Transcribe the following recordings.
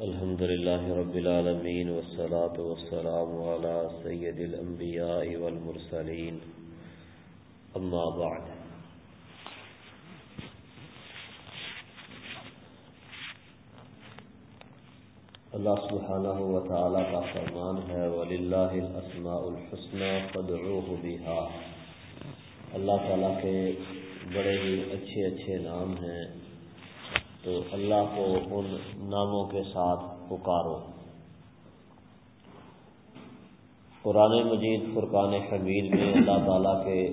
الحمد لله رب العالمين والصلاة والسلام على سيد الأنبياء والمرسلين. أما بعد. اللہ سبحانہ و تعالی کا فرمان ہے وللہ الاسماء الحسنى فادعوه بها. اللہ تعالیٰ کے بڑے ہی اچھے اچھے نام ہیں تو اللہ کو ان ناموں کے ساتھ پکارو۔ قرآن مجید، فرقان حمید میں اللہ تعالیٰ کے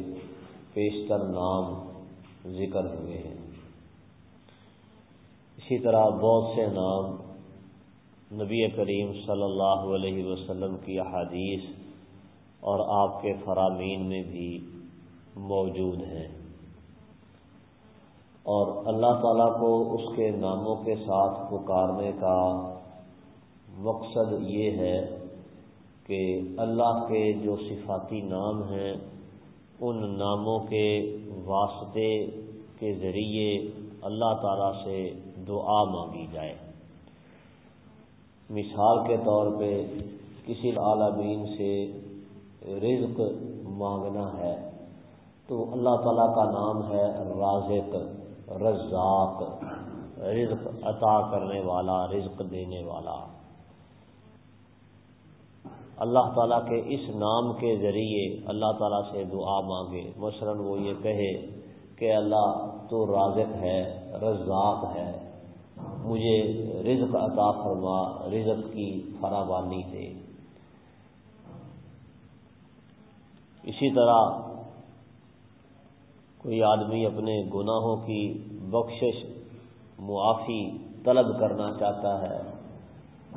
پیشتر نام ذکر ہوئے ہیں۔ اسی طرح بہت سے نام نبی کریم صلی اللہ علیہ وسلم کی احادیث اور آپ کے فرامین میں بھی موجود ہیں۔ اور اللہ تعالیٰ کو اس کے ناموں کے ساتھ پکارنے کا مقصد یہ ہے کہ اللہ کے جو صفاتی نام ہیں، ان ناموں کے واسطے کے ذریعے اللہ تعالیٰ سے دعا مانگی جائے۔ مثال کے طور پہ کسی عالمین سے رزق مانگنا ہے تو اللہ تعالیٰ کا نام ہے رازق۔ رزاق، رزق عطا کرنے والا، رزق دینے والا۔ اللہ تعالیٰ کے اس نام کے ذریعے اللہ تعالیٰ سے دعا مانگے۔ مثلا وہ یہ کہے کہ اللہ تو رازق ہے، رزاق ہے، مجھے رزق عطا فرما، رزق کی فراوانی دے۔ اسی طرح کوئی آدمی اپنے گناہوں کی بخشش، معافی، طلب کرنا چاہتا ہے،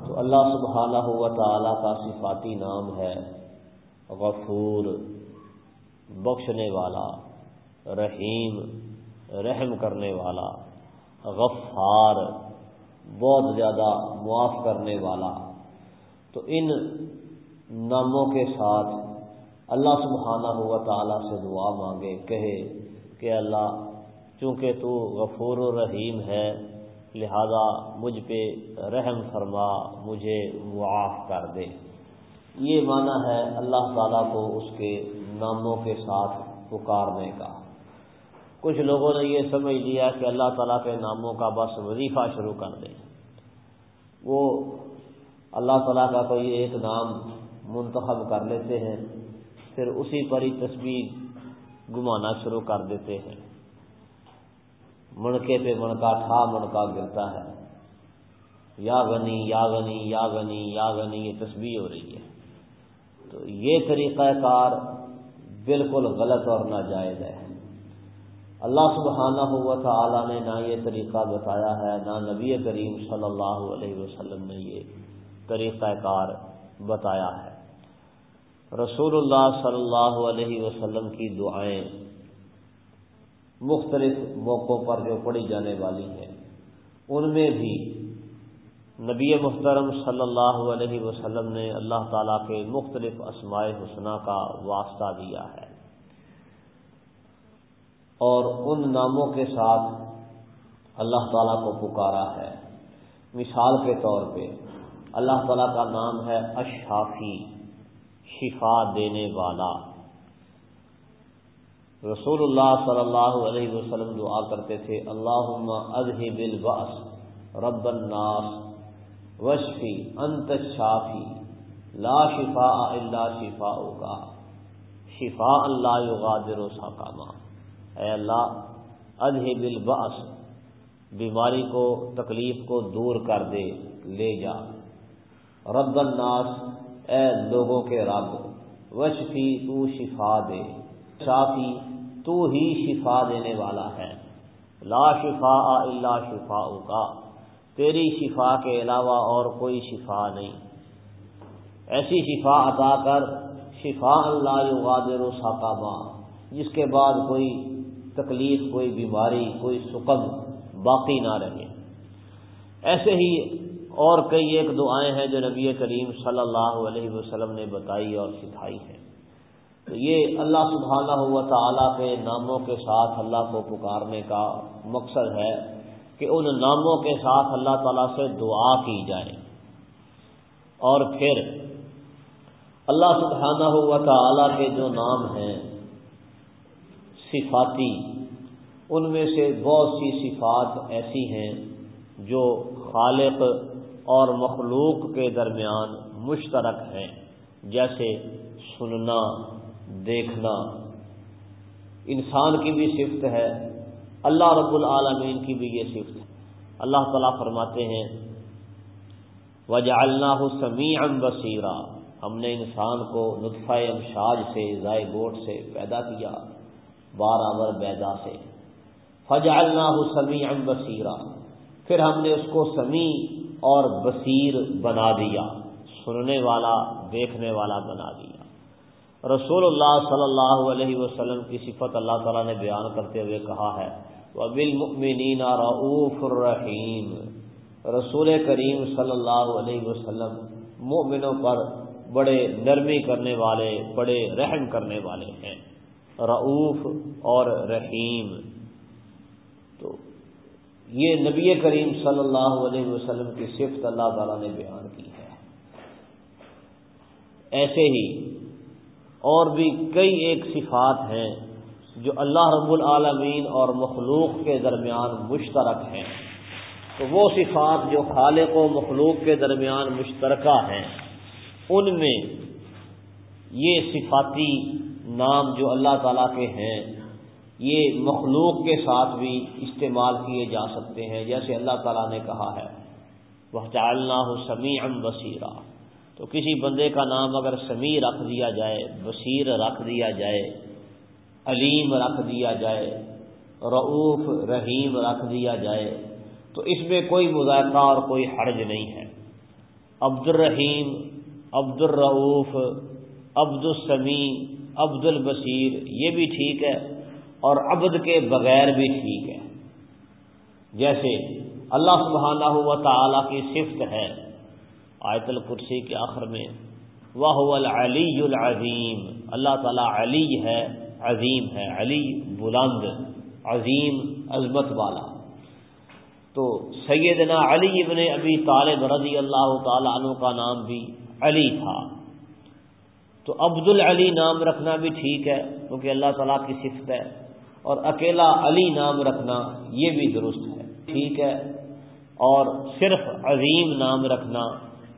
تو اللہ سبحانہ ہوا تعالیٰ کا صفاتی نام ہے غفور، بخشنے والا، رحیم، رحم کرنے والا، غفار، بہت زیادہ معاف کرنے والا۔ تو ان ناموں کے ساتھ اللہ سبحانہ ہوا تعالیٰ سے دعا مانگے، کہے کہ اللہ چونکہ تو غفور و رحیم ہے، لہذا مجھ پہ رحم فرما، مجھے معاف کر دے۔ یہ معنی ہے اللہ تعالیٰ کو اس کے ناموں کے ساتھ پکارنے کا۔ کچھ لوگوں نے یہ سمجھ لیا کہ اللہ تعالیٰ کے ناموں کا بس وظیفہ شروع کر دیں وہ اللہ تعالیٰ کا کوئی ایک نام منتخب کر لیتے ہیں، پھر اسی پر ہی تصویر گمانا شروع کر دیتے ہیں۔ مڑکے پہ مڑکا ٹھا مڑکا گرتا ہے۔ یا غنی یا غنی یا غنی یا غنی، یہ تصویر ہو رہی ہے۔ تو یہ طریقہ کار بالکل غلط اور ناجائز ہے۔ اللہ سبحانہ ہوا تھا نے نہ یہ طریقہ بتایا ہے، نہ نبی کریم صلی اللہ علیہ وسلم نے یہ طریقہ کار بتایا ہے۔ رسول اللہ صلی اللہ علیہ وسلم کی دعائیں مختلف موقعوں پر جو پڑھی جانے والی ہیں، ان میں بھی نبی محترم صلی اللہ علیہ وسلم نے اللہ تعالیٰ کے مختلف اسماء حسنہ کا واسطہ دیا ہے۔ اور ان ناموں کے ساتھ اللہ تعالیٰ کو پکارا ہے۔ مثال کے طور پہ اللہ تعالیٰ کا نام ہے اشافی شفا دینے والا۔ رسول اللہ صلی اللہ علیہ وسلم دعا کرتے تھے اللہ اذهب الباس رب الناس وشفی انت شافی لا شفا الا شفا کا شفا اللہ یغادر ساکامہ اے اللہ اذهب الباس بیماری کو، تکلیف کو دور کر دے، لے جا۔ رب الناس اے لوگوں کے رب، وشفی تو شفا دے، شافی تو ہی شفا دینے والا ہے۔ لا شفا اللہ شفا کا تیری شفا کے علاوہ اور کوئی شفا نہیں۔ ایسی شفا عطا کر، شفا اللہ یغادر و جس کے بعد کوئی تکلیف، کوئی بیماری، کوئی سکم باقی نہ رہے۔ ایسے ہی اور کئی ایک دعائیں ہیں جو نبی کریم صلی اللہ علیہ وسلم نے بتائی اور سکھائی ہیں۔ تو یہ اللہ سبحانہ ہوا تعالیٰ کے ناموں کے ساتھ اللہ کو پکارنے کا مقصد ہے کہ ان ناموں کے ساتھ اللہ تعالیٰ سے دعا کی جائے۔ اور پھر اللہ سبحانہ ہوا تعالیٰ کے جو نام ہیں، صفاتی، ان میں سے بہت سی صفات ایسی ہیں جو خالق اور مخلوق کے درمیان مشترک ہیں، جیسے سننا، دیکھنا۔ انسان کی بھی صفت ہے، اللہ رب العالمین کی بھی یہ صفت ہے۔ اللہ تعالیٰ فرماتے ہیں وجہ اللہ سمیع بصیرہ ہم نے انسان کو نطفہ امشاج سے ذائع گوٹ سے پیدا کیا بارہ بیدا سے۔ فج اللہ سمیع بصیرہ پھر ہم نے اس کو سمیع اور بصیر بنا دیا، سننے والا، دیکھنے والا بنا دیا۔ رسول اللہ صلی اللہ علیہ وسلم کی صفت اللہ تعالیٰ نے بیان کرتے ہوئے کہا ہے وہ رعوف الرحیم رسول کریم صلی اللہ علیہ وسلم مؤمنوں پر بڑے نرمی کرنے والے، بڑے رحم کرنے والے ہیں۔ رعوف اور رحیم۔ تو یہ نبی کریم صلی اللہ علیہ وسلم کی صفت اللہ تعالیٰ نے بیان کی ہے۔ ایسے ہی اور بھی کئی ایک صفات ہیں جو اللہ رب العالمین اور مخلوق کے درمیان مشترک ہیں۔ تو وہ صفات جو خالق و مخلوق کے درمیان مشترکہ ہیں، ان میں یہ صفاتی نام جو اللہ تعالیٰ کے ہیں یہ مخلوق کے ساتھ بھی استعمال کیے جا سکتے ہیں، جیسے اللہ تعالیٰ نے کہا ہے۔ وہ چالنا ہو سمیع بصیرہ تو کسی بندے کا نام اگر سمیع رکھ دیا جائے، بصیر رکھ دیا جائے، علیم رکھ دیا جائے رعوف رحیم رکھ دیا جائے، تو اس میں کوئی مذائقہ اور کوئی حرج نہیں ہے۔ عبد الرحیم عبد الرعوف عبد السمیع عبد البصیر یہ بھی ٹھیک ہے۔ اور عبد کے بغیر بھی ٹھیک ہے۔ جیسے اللہ سبحانہ ہوا تعالی کی صفت ہے، آیت الکرسی کے آخر میں وہ العلی العظیم اللہ تعالیٰ علی ہے، عظیم ہے، علی بلند، عظیم عظمت والا۔ تو سیدنا علی ابن ابی طالب رضی اللہ تعالیٰ عنہ کا نام بھی علی تھا۔ تو عبد العلی نام رکھنا بھی ٹھیک ہے، کیونکہ اللہ تعالیٰ کی صفت ہے۔ اور اکیلا علی نام رکھنا یہ بھی درست ہے، ٹھیک ہے؟ اور صرف عظیم نام رکھنا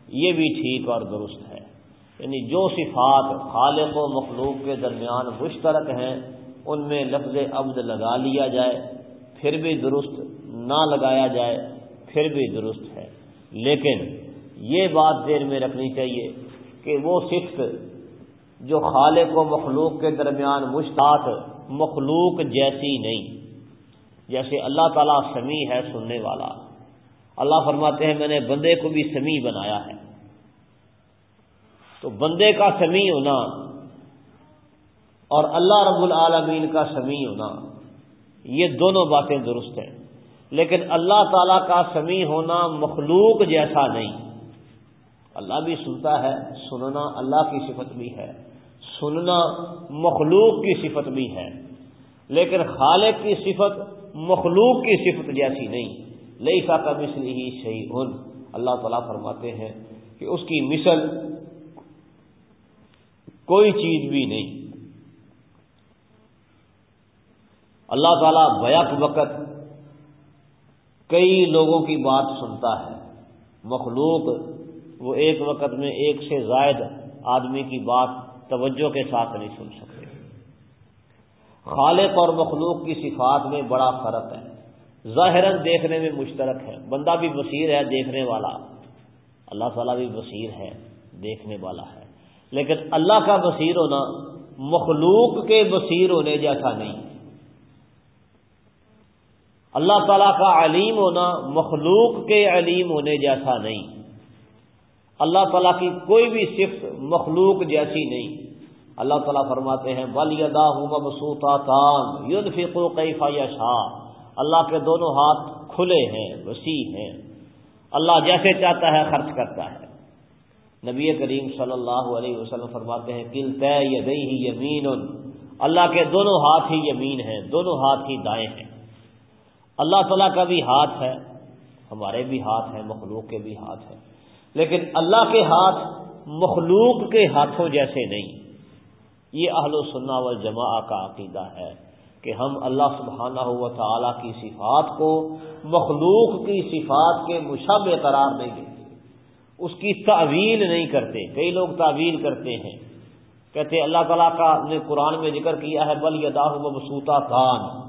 یہ بھی ٹھیک اور درست ہے۔ یعنی جو صفات خالق و مخلوق کے درمیان مشترک ہیں، ان میں لفظ عبد لگا لیا جائے، پھر بھی درست نہ لگایا جائے، پھر بھی درست ہے۔ لیکن یہ بات دیر میں رکھنی چاہیے کہ وہ صفت جو خالق و مخلوق کے درمیان مشتاط مخلوق جیسی نہیں۔ جیسے اللہ تعالیٰ سمیع ہے سننے والا۔ اللہ فرماتے ہیں، میں نے بندے کو بھی سمیع بنایا ہے۔ تو بندے کا سمیع ہونا اور اللہ رب العالمین کا سمیع ہونا، یہ دونوں باتیں درست ہیں۔ لیکن اللہ تعالی کا سمیع ہونا مخلوق جیسا نہیں۔ اللہ بھی سنتا ہے، سننا اللہ کی صفت بھی ہے۔ سننا مخلوق کی صفت بھی ہے، لیکن خالق کی صفت مخلوق کی صفت جیسی نہیں۔ لئی کا مثل ہی صحیح اللہ تعالیٰ فرماتے ہیں کہ اس کی مثل کوئی چیز بھی نہیں۔ اللہ تعالیٰ بیک وقت کئی لوگوں کی بات سنتا ہے۔ مخلوق وہ ایک وقت میں ایک سے زائد آدمی کی بات توجہ کے ساتھ نہیں سن سکتے۔ خالق اور مخلوق کی صفات میں بڑا فرق ہے۔ ظاہر دیکھنے میں مشترک ہے۔ بندہ بھی بصیر ہے دیکھنے والا۔ اللہ تعالیٰ بھی بصیر ہے دیکھنے والا ہے۔ لیکن اللہ کا بصیر ہونا مخلوق کے بصیر ہونے جیسا نہیں۔ اللہ تعالیٰ کا علیم ہونا مخلوق کے علیم ہونے جیسا نہیں۔ اللہ تعالیٰ کی کوئی بھی صفت مخلوق جیسی نہیں۔ اللہ تعالیٰ فرماتے ہیں، بل یدا ہوں مبسوتا تان ید فکو کئی فا شاہ اللہ کے دونوں ہاتھ کھلے ہیں، وسیع ہیں۔ اللہ جیسے چاہتا ہے، خرچ کرتا ہے۔ نبی کریم صلی اللہ علیہ وسلم فرماتے ہیں کل طے یدئی ہی یمین اللہ کے دونوں ہاتھ ہی یمین ہیں، دونوں ہاتھ ہی دائیں ہیں۔ اللہ تعالیٰ کا بھی ہاتھ ہے، ہمارے بھی ہاتھ ہیں، مخلوق کے بھی ہاتھ ہیں۔ لیکن اللہ کے ہاتھ مخلوق کے ہاتھوں جیسے نہیں۔ یہ اہل و سننا و جماع کا عقیدہ ہے کہ ہم اللہ سبحانہ ہوا تعالیٰ کی صفات کو مخلوق کی صفات کے مشابہ قرار نہیں دیتے۔ اس کی تعویل نہیں کرتے۔ کئی لوگ تعویل کرتے ہیں۔ کہتے اللہ تعالیٰ کا نے قرآن میں ذکر کیا ہے، بل یداہ مبسوطہ کان۔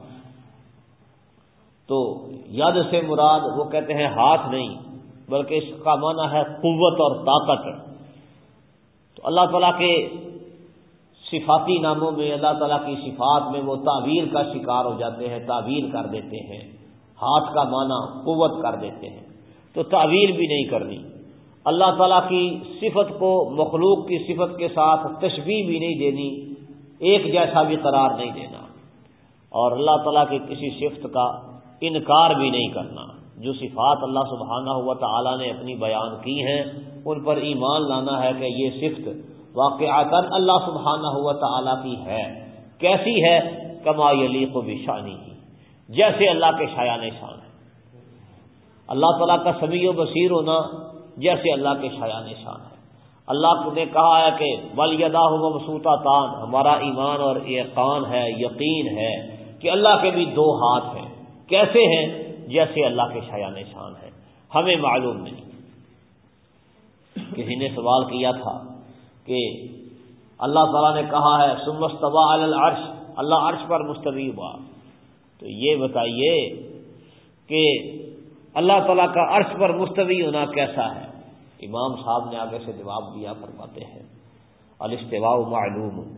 تو ید سے مراد وہ کہتے ہیں ہاتھ نہیں۔ بلکہ اس کا معنی ہے قوت اور طاقت۔ تو اللہ تعالیٰ کے صفاتی ناموں میں، اللہ تعالیٰ کی صفات میں وہ تعویر کا شکار ہو جاتے ہیں تعویر کر دیتے ہیں۔ ہاتھ کا معنی قوت کر دیتے ہیں۔ تو تعویر بھی نہیں کرنی۔ اللہ تعالیٰ کی صفت کو، مخلوق کی صفت کے ساتھ تشبیح بھی نہیں دینی۔ ایک جیسا بھی قرار نہیں دینا۔ اور اللہ تعالیٰ کی کسی صفت کا انکار بھی نہیں کرنا۔ جو صفات اللہ سبحانہ ہوا تعالیٰ نے اپنی بیان کی ہیں، ان پر ایمان لانا ہے کہ یہ صفت واقعات اللہ سبحانہ ہوا تعالیٰ کی ہے۔ کیسی ہے؟ کما علی کو بشانی کی جیسے اللہ کے شاع نشان ہے۔ اللہ تعالیٰ کا سمیع و بصیر ہونا جیسے اللہ کے شاع نشان ہے۔ اللہ نے کہا ہے کہ بل یدا مبسوطہ تان ہمارا ایمان اور یقان ہے، یقین ہے کہ اللہ کے بھی دو ہاتھ ہیں۔ کیسے ہیں؟ جیسے اللہ کے شاع نشان ہے۔ ہمیں معلوم نہیں۔ کسی نے سوال کیا تھا کہ اللہ تعالیٰ نے کہا ہے سمستوا العرش اللہ عرش پر مستوی ہوا۔ تو یہ بتائیے کہ اللہ تعالیٰ کا عرش پر مستوی ہونا کیسا ہے؟ امام صاحب نے آگے سے جواب دیا، فرماتے ہیں، الاستواء معلوم۔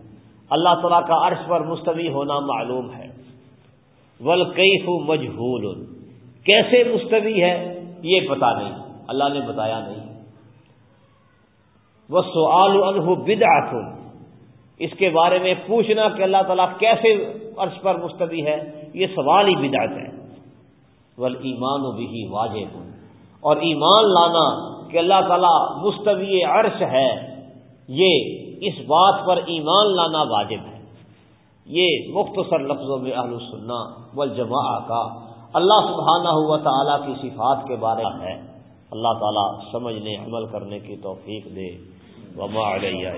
اللہ تعالیٰ کا عرش پر مستوی ہونا معلوم ہے۔ ولقیف مجہول کیسے مستوی ہے یہ پتا نہیں، اللہ نے بتایا نہیں۔ وہ سوال انہ بدعت اس کے بارے میں پوچھنا کہ اللہ تعالیٰ کیسے عرش پر مستوی ہے، یہ سوال ہی بدعت ہے۔ ول ایمان و بھی واجب۔ اور ایمان لانا کہ اللہ تعالیٰ مستوی عرش ہے، یہ اس بات پر ایمان لانا واجب ہے۔ یہ مختصر لفظوں میں اہل سننا والجماع کا اللہ سبحانہ ہوا تعالیٰ کی صفات کے بارے میں ہے۔ اللہ تعالیٰ سمجھنے، عمل کرنے کی توفیق دے۔ وما علیہ